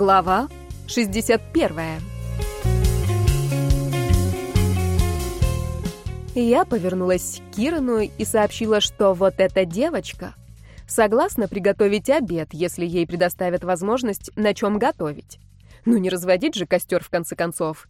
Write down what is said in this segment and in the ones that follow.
Глава 61. Я повернулась к Кирану и сообщила, что вот эта девочка согласна приготовить обед, если ей предоставят возможность на чем готовить. Ну не разводить же костер в конце концов.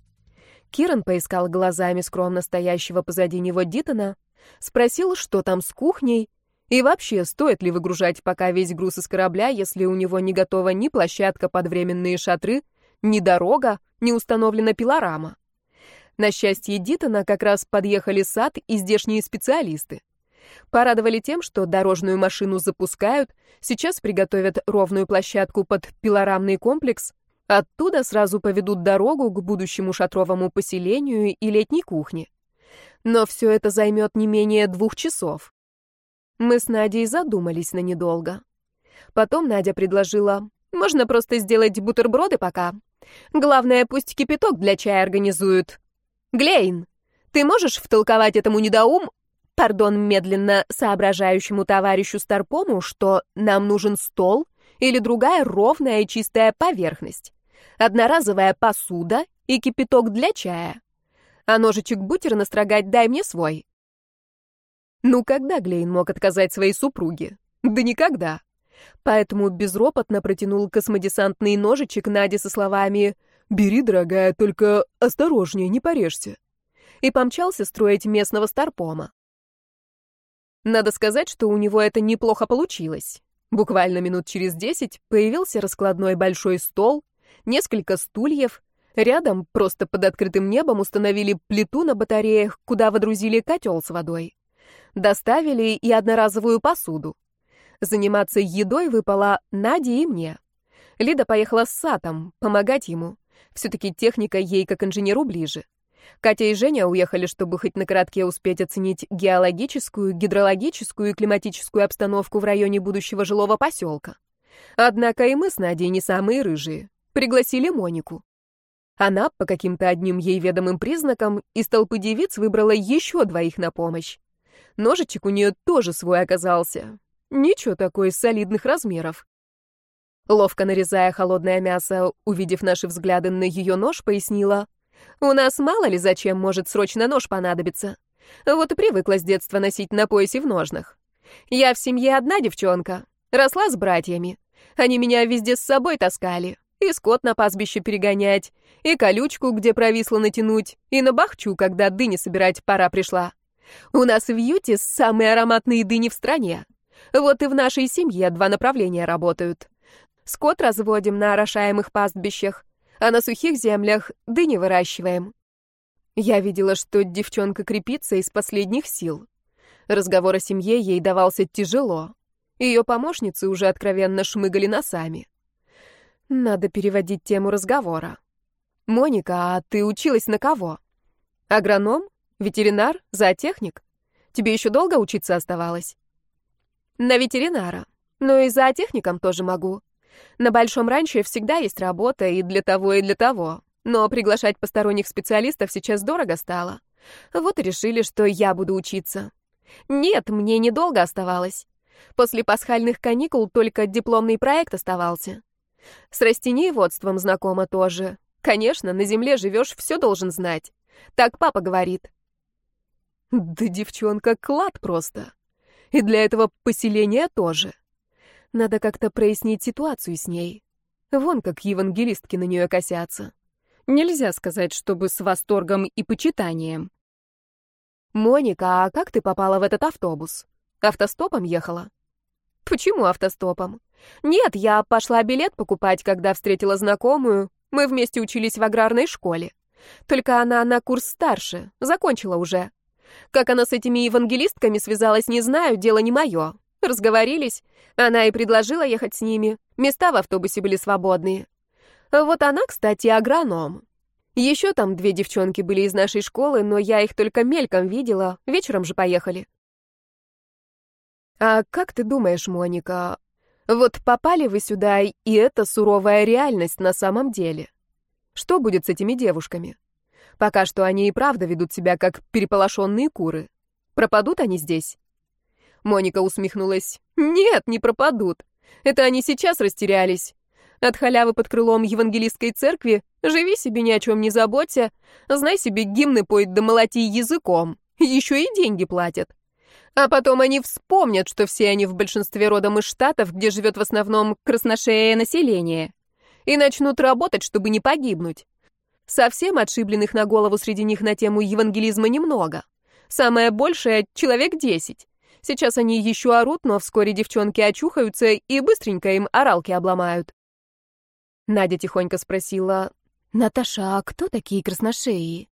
Киран поискал глазами скромно стоящего позади него Дитона, спросил, что там с кухней, и вообще, стоит ли выгружать пока весь груз из корабля, если у него не готова ни площадка под временные шатры, ни дорога, ни установлена пилорама. На счастье Дитона как раз подъехали сад и здешние специалисты. Порадовали тем, что дорожную машину запускают, сейчас приготовят ровную площадку под пилорамный комплекс, оттуда сразу поведут дорогу к будущему шатровому поселению и летней кухне. Но все это займет не менее двух часов. Мы с Надей задумались на недолго. Потом Надя предложила, можно просто сделать бутерброды пока. Главное, пусть кипяток для чая организуют. Глейн, ты можешь втолковать этому недоум, пардон, медленно соображающему товарищу Старпому, что нам нужен стол или другая ровная и чистая поверхность, одноразовая посуда и кипяток для чая. А ножичек бутер настрогать дай мне свой. Ну, когда Глейн мог отказать своей супруге? Да никогда. Поэтому безропотно протянул космодесантный ножичек Наде со словами «Бери, дорогая, только осторожнее, не порежься». И помчался строить местного старпома. Надо сказать, что у него это неплохо получилось. Буквально минут через десять появился раскладной большой стол, несколько стульев, рядом, просто под открытым небом, установили плиту на батареях, куда водрузили котел с водой. Доставили и одноразовую посуду. Заниматься едой выпала Наде и мне. Лида поехала с Сатом, помогать ему. Все-таки техника ей как инженеру ближе. Катя и Женя уехали, чтобы хоть на коротке успеть оценить геологическую, гидрологическую и климатическую обстановку в районе будущего жилого поселка. Однако и мы с Надей не самые рыжие. Пригласили Монику. Она, по каким-то одним ей ведомым признакам, из толпы девиц выбрала еще двоих на помощь. Ножичек у нее тоже свой оказался. Ничего такой, солидных размеров. Ловко нарезая холодное мясо, увидев наши взгляды на ее нож, пояснила. «У нас мало ли зачем может срочно нож понадобиться. Вот и привыкла с детства носить на поясе в ножнах. Я в семье одна девчонка, росла с братьями. Они меня везде с собой таскали. И скот на пастбище перегонять, и колючку, где провисло натянуть, и на бахчу, когда дыни собирать пора пришла. У нас в Юте самые ароматные дыни в стране. Вот и в нашей семье два направления работают. Скот разводим на орошаемых пастбищах, а на сухих землях дыни выращиваем. Я видела, что девчонка крепится из последних сил. Разговор о семье ей давался тяжело. Ее помощницы уже откровенно шмыгали носами. Надо переводить тему разговора. «Моника, а ты училась на кого? Агроном? Ветеринар? Зоотехник? Тебе еще долго учиться оставалось? На ветеринара. Но и зоотехником тоже могу. На большом ранчо всегда есть работа и для того, и для того. Но приглашать посторонних специалистов сейчас дорого стало. Вот и решили, что я буду учиться. Нет, мне недолго оставалось. После пасхальных каникул только дипломный проект оставался. С растениеводством знакома тоже. Конечно, на земле живешь, все должен знать. Так папа говорит. Да девчонка клад просто. И для этого поселения тоже. Надо как-то прояснить ситуацию с ней. Вон как евангелистки на нее косятся. Нельзя сказать, чтобы с восторгом и почитанием. «Моника, а как ты попала в этот автобус? Автостопом ехала?» «Почему автостопом?» «Нет, я пошла билет покупать, когда встретила знакомую. Мы вместе учились в аграрной школе. Только она на курс старше, закончила уже. Как она с этими евангелистками связалась, не знаю, дело не мое. Разговорились. Она и предложила ехать с ними. Места в автобусе были свободные. Вот она, кстати, агроном. Еще там две девчонки были из нашей школы, но я их только мельком видела. Вечером же поехали. А как ты думаешь, Моника, вот попали вы сюда, и это суровая реальность на самом деле? Что будет с этими девушками? Пока что они и правда ведут себя как переполошенные куры. Пропадут они здесь?» Моника усмехнулась. «Нет, не пропадут. Это они сейчас растерялись. От халявы под крылом евангелистской церкви живи себе ни о чем не заботься, знай себе гимны поет да молоти языком, еще и деньги платят. А потом они вспомнят, что все они в большинстве родом из штатов, где живет в основном красношеее население, и начнут работать, чтобы не погибнуть. Совсем отшибленных на голову среди них на тему евангелизма немного. Самое большее — человек десять. Сейчас они еще орут, но вскоре девчонки очухаются и быстренько им оралки обломают. Надя тихонько спросила, «Наташа, а кто такие красношеи?»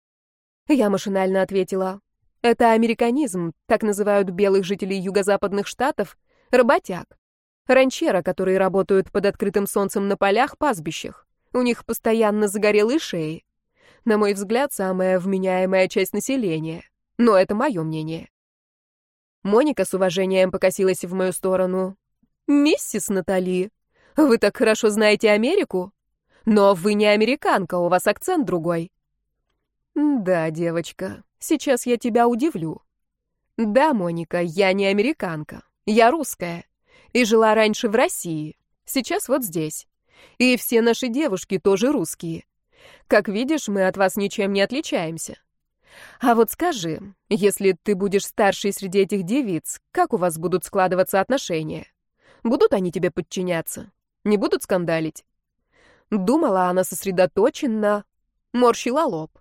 Я машинально ответила, «Это американизм, так называют белых жителей юго-западных штатов, работяг. Ранчера, которые работают под открытым солнцем на полях, пастбищах. У них постоянно загорелые шеи. На мой взгляд, самая вменяемая часть населения. Но это мое мнение. Моника с уважением покосилась в мою сторону. «Миссис Натали, вы так хорошо знаете Америку? Но вы не американка, у вас акцент другой». «Да, девочка, сейчас я тебя удивлю. Да, Моника, я не американка, я русская. И жила раньше в России, сейчас вот здесь. И все наши девушки тоже русские. Как видишь, мы от вас ничем не отличаемся. А вот скажи, если ты будешь старшей среди этих девиц, как у вас будут складываться отношения? Будут они тебе подчиняться? Не будут скандалить? Думала она сосредоточенно, морщила лоб,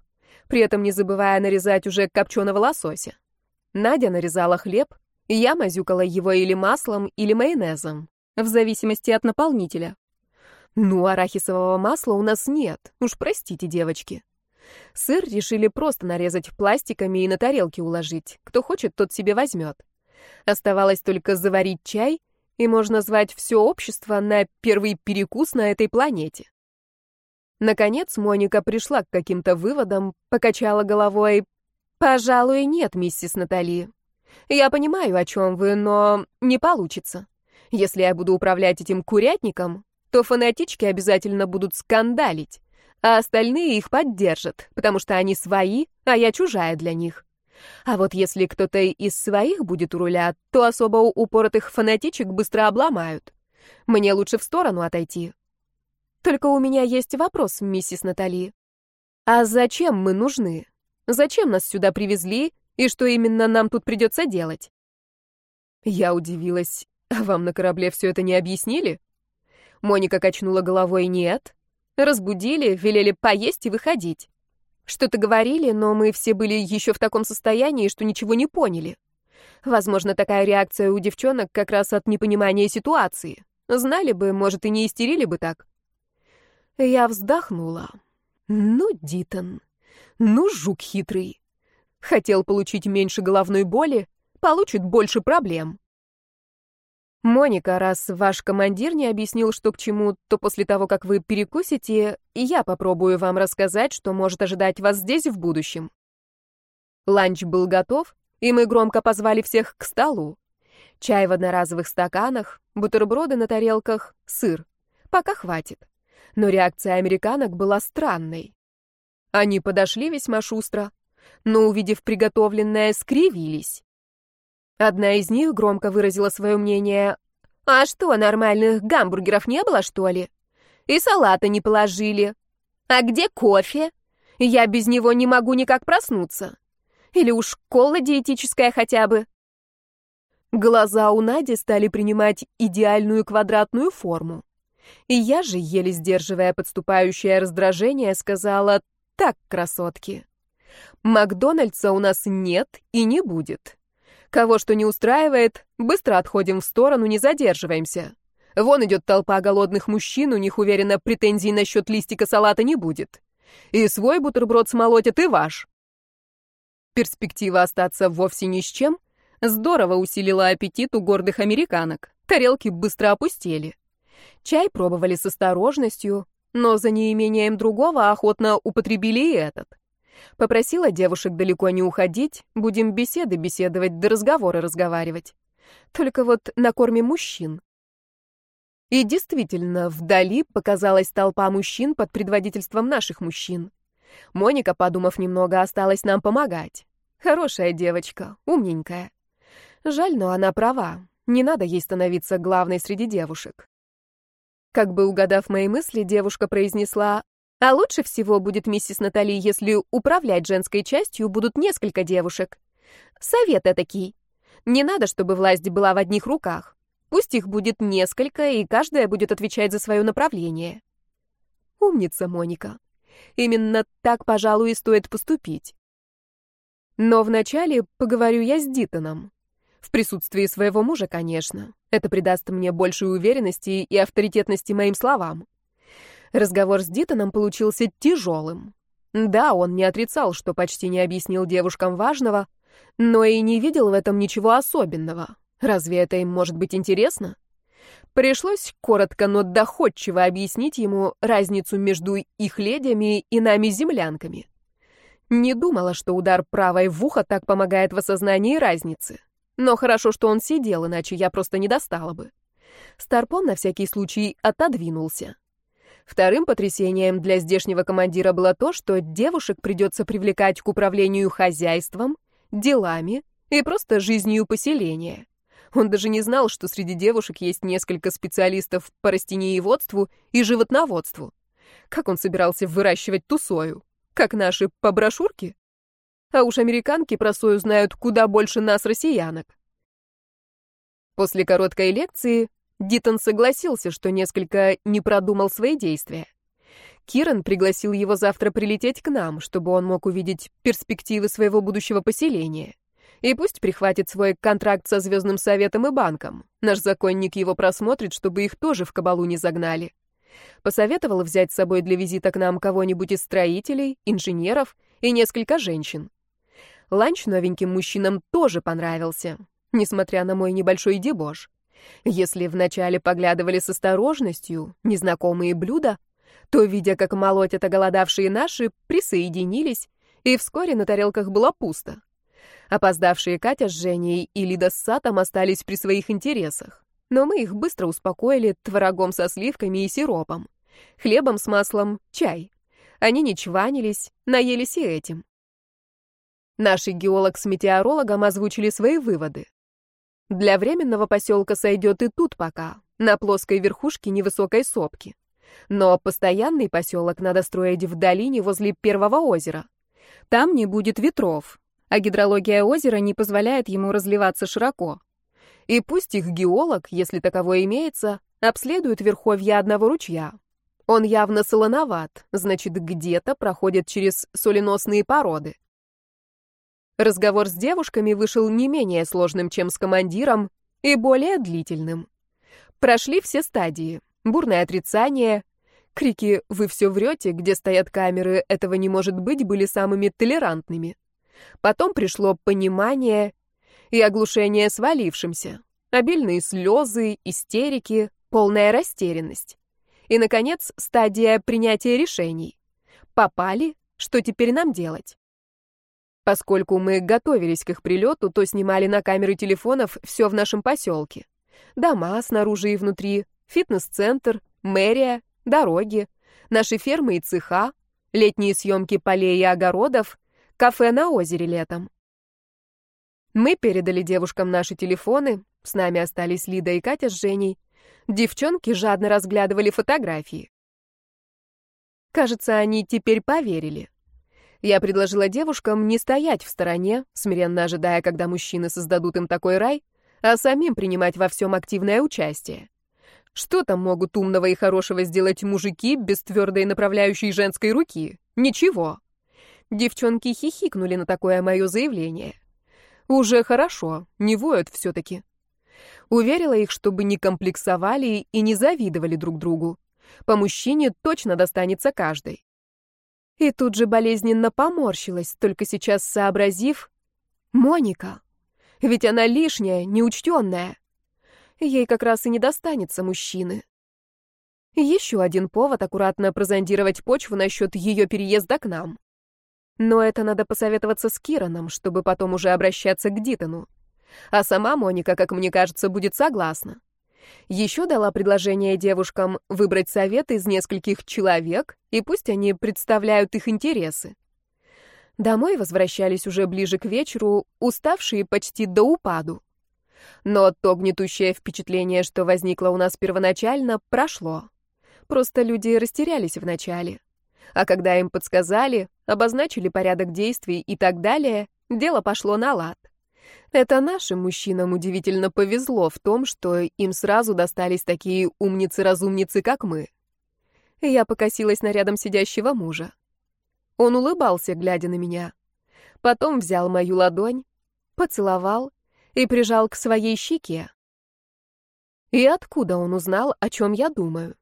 при этом не забывая нарезать уже копченого лосося. Надя нарезала хлеб, я мазюкала его или маслом, или майонезом, в зависимости от наполнителя. Ну, арахисового масла у нас нет, уж простите, девочки. Сыр решили просто нарезать пластиками и на тарелке уложить. Кто хочет, тот себе возьмет. Оставалось только заварить чай, и можно звать все общество на первый перекус на этой планете. Наконец Моника пришла к каким-то выводам, покачала головой. «Пожалуй, нет, миссис Натали. Я понимаю, о чем вы, но не получится. Если я буду управлять этим курятником, то фанатички обязательно будут скандалить а остальные их поддержат, потому что они свои, а я чужая для них. А вот если кто-то из своих будет у руля, то особо упоротых фанатичек быстро обломают. Мне лучше в сторону отойти. Только у меня есть вопрос, миссис Натали. А зачем мы нужны? Зачем нас сюда привезли, и что именно нам тут придется делать? Я удивилась. А вам на корабле все это не объяснили? Моника качнула головой «нет». Разбудили, велели поесть и выходить. Что-то говорили, но мы все были еще в таком состоянии, что ничего не поняли. Возможно, такая реакция у девчонок как раз от непонимания ситуации. Знали бы, может, и не истерили бы так. Я вздохнула. Ну, Дитон, ну, жук хитрый. Хотел получить меньше головной боли, получит больше проблем. «Моника, раз ваш командир не объяснил, что к чему, то после того, как вы перекусите, я попробую вам рассказать, что может ожидать вас здесь в будущем». Ланч был готов, и мы громко позвали всех к столу. Чай в одноразовых стаканах, бутерброды на тарелках, сыр. Пока хватит. Но реакция американок была странной. Они подошли весьма шустро, но, увидев приготовленное, скривились. Одна из них громко выразила свое мнение. «А что, нормальных гамбургеров не было, что ли? И салата не положили. А где кофе? Я без него не могу никак проснуться. Или уж кола диетическая хотя бы». Глаза у Нади стали принимать идеальную квадратную форму. И я же, еле сдерживая подступающее раздражение, сказала «Так, красотки, Макдональдса у нас нет и не будет. Кого что не устраивает, быстро отходим в сторону, не задерживаемся. Вон идет толпа голодных мужчин, у них, уверенно, претензий насчет листика салата не будет. И свой бутерброд смолотят, и ваш. Перспектива остаться вовсе ни с чем здорово усилила аппетит у гордых американок. Тарелки быстро опустели. Чай пробовали с осторожностью, но за неимением другого охотно употребили и этот. Попросила девушек далеко не уходить, будем беседы беседовать, да разговоры разговаривать. Только вот на корме мужчин. И действительно, вдали показалась толпа мужчин под предводительством наших мужчин. Моника, подумав немного, осталась нам помогать. Хорошая девочка, умненькая. Жаль, но она права. Не надо ей становиться главной среди девушек. Как бы угадав мои мысли, девушка произнесла, «А лучше всего будет, миссис Натали, если управлять женской частью будут несколько девушек. Совет этакий. Не надо, чтобы власть была в одних руках. Пусть их будет несколько, и каждая будет отвечать за свое направление». Умница, Моника. Именно так, пожалуй, и стоит поступить. Но вначале поговорю я с Дитоном. В присутствии своего мужа, конечно. Это придаст мне большей уверенности и авторитетности моим словам. Разговор с Дитоном получился тяжелым. Да, он не отрицал, что почти не объяснил девушкам важного, но и не видел в этом ничего особенного. Разве это им может быть интересно? Пришлось коротко, но доходчиво объяснить ему разницу между их ледями и нами землянками. Не думала, что удар правой в ухо так помогает в осознании разницы. Но хорошо, что он сидел, иначе я просто не достала бы. Старпом на всякий случай отодвинулся. Вторым потрясением для здешнего командира было то, что девушек придется привлекать к управлению хозяйством, делами и просто жизнью поселения. Он даже не знал, что среди девушек есть несколько специалистов по растениеводству и животноводству. Как он собирался выращивать ту сою? Как наши по брошюрке? А уж американки про сою знают куда больше нас, россиянок. После короткой лекции Дитон согласился, что несколько не продумал свои действия. Киран пригласил его завтра прилететь к нам, чтобы он мог увидеть перспективы своего будущего поселения. И пусть прихватит свой контракт со Звездным Советом и банком. Наш законник его просмотрит, чтобы их тоже в кабалу не загнали. Посоветовал взять с собой для визита к нам кого-нибудь из строителей, инженеров и несколько женщин. Ланч новеньким мужчинам тоже понравился, несмотря на мой небольшой дебош. Если вначале поглядывали с осторожностью, незнакомые блюда, то, видя, как молотят оголодавшие наши, присоединились, и вскоре на тарелках было пусто. Опоздавшие Катя с Женей и Лида с Сатом остались при своих интересах, но мы их быстро успокоили творогом со сливками и сиропом, хлебом с маслом, чай. Они не чванились, наелись и этим. Наши геолог с метеорологом озвучили свои выводы. Для временного поселка сойдет и тут пока, на плоской верхушке невысокой сопки. Но постоянный поселок надо строить в долине возле первого озера. Там не будет ветров, а гидрология озера не позволяет ему разливаться широко. И пусть их геолог, если таковой имеется, обследует верховья одного ручья. Он явно солоноват, значит, где-то проходит через соленосные породы. Разговор с девушками вышел не менее сложным, чем с командиром, и более длительным. Прошли все стадии. Бурное отрицание, крики «Вы все врете», где стоят камеры, этого не может быть, были самыми толерантными. Потом пришло понимание и оглушение свалившимся, обильные слезы, истерики, полная растерянность. И, наконец, стадия принятия решений. Попали, что теперь нам делать? Поскольку мы готовились к их прилету, то снимали на камеры телефонов все в нашем поселке. Дома снаружи и внутри, фитнес-центр, мэрия, дороги, наши фермы и цеха, летние съемки полей и огородов, кафе на озере летом. Мы передали девушкам наши телефоны, с нами остались Лида и Катя с Женей. Девчонки жадно разглядывали фотографии. Кажется, они теперь поверили. Я предложила девушкам не стоять в стороне, смиренно ожидая, когда мужчины создадут им такой рай, а самим принимать во всем активное участие. Что там могут умного и хорошего сделать мужики без твердой направляющей женской руки? Ничего. Девчонки хихикнули на такое мое заявление. Уже хорошо, не воют все-таки. Уверила их, чтобы не комплексовали и не завидовали друг другу. По мужчине точно достанется каждой. И тут же болезненно поморщилась, только сейчас сообразив... Моника. Ведь она лишняя, неучтенная. Ей как раз и не достанется мужчины. Еще один повод аккуратно прозондировать почву насчет ее переезда к нам. Но это надо посоветоваться с Кираном, чтобы потом уже обращаться к Дитону. А сама Моника, как мне кажется, будет согласна. Еще дала предложение девушкам выбрать совет из нескольких человек, и пусть они представляют их интересы. Домой возвращались уже ближе к вечеру, уставшие почти до упаду. Но то гнетущее впечатление, что возникло у нас первоначально, прошло. Просто люди растерялись вначале. А когда им подсказали, обозначили порядок действий и так далее, дело пошло на лад. Это нашим мужчинам удивительно повезло в том, что им сразу достались такие умницы-разумницы, как мы. Я покосилась на рядом сидящего мужа. Он улыбался, глядя на меня. Потом взял мою ладонь, поцеловал и прижал к своей щеке. И откуда он узнал, о чем я думаю?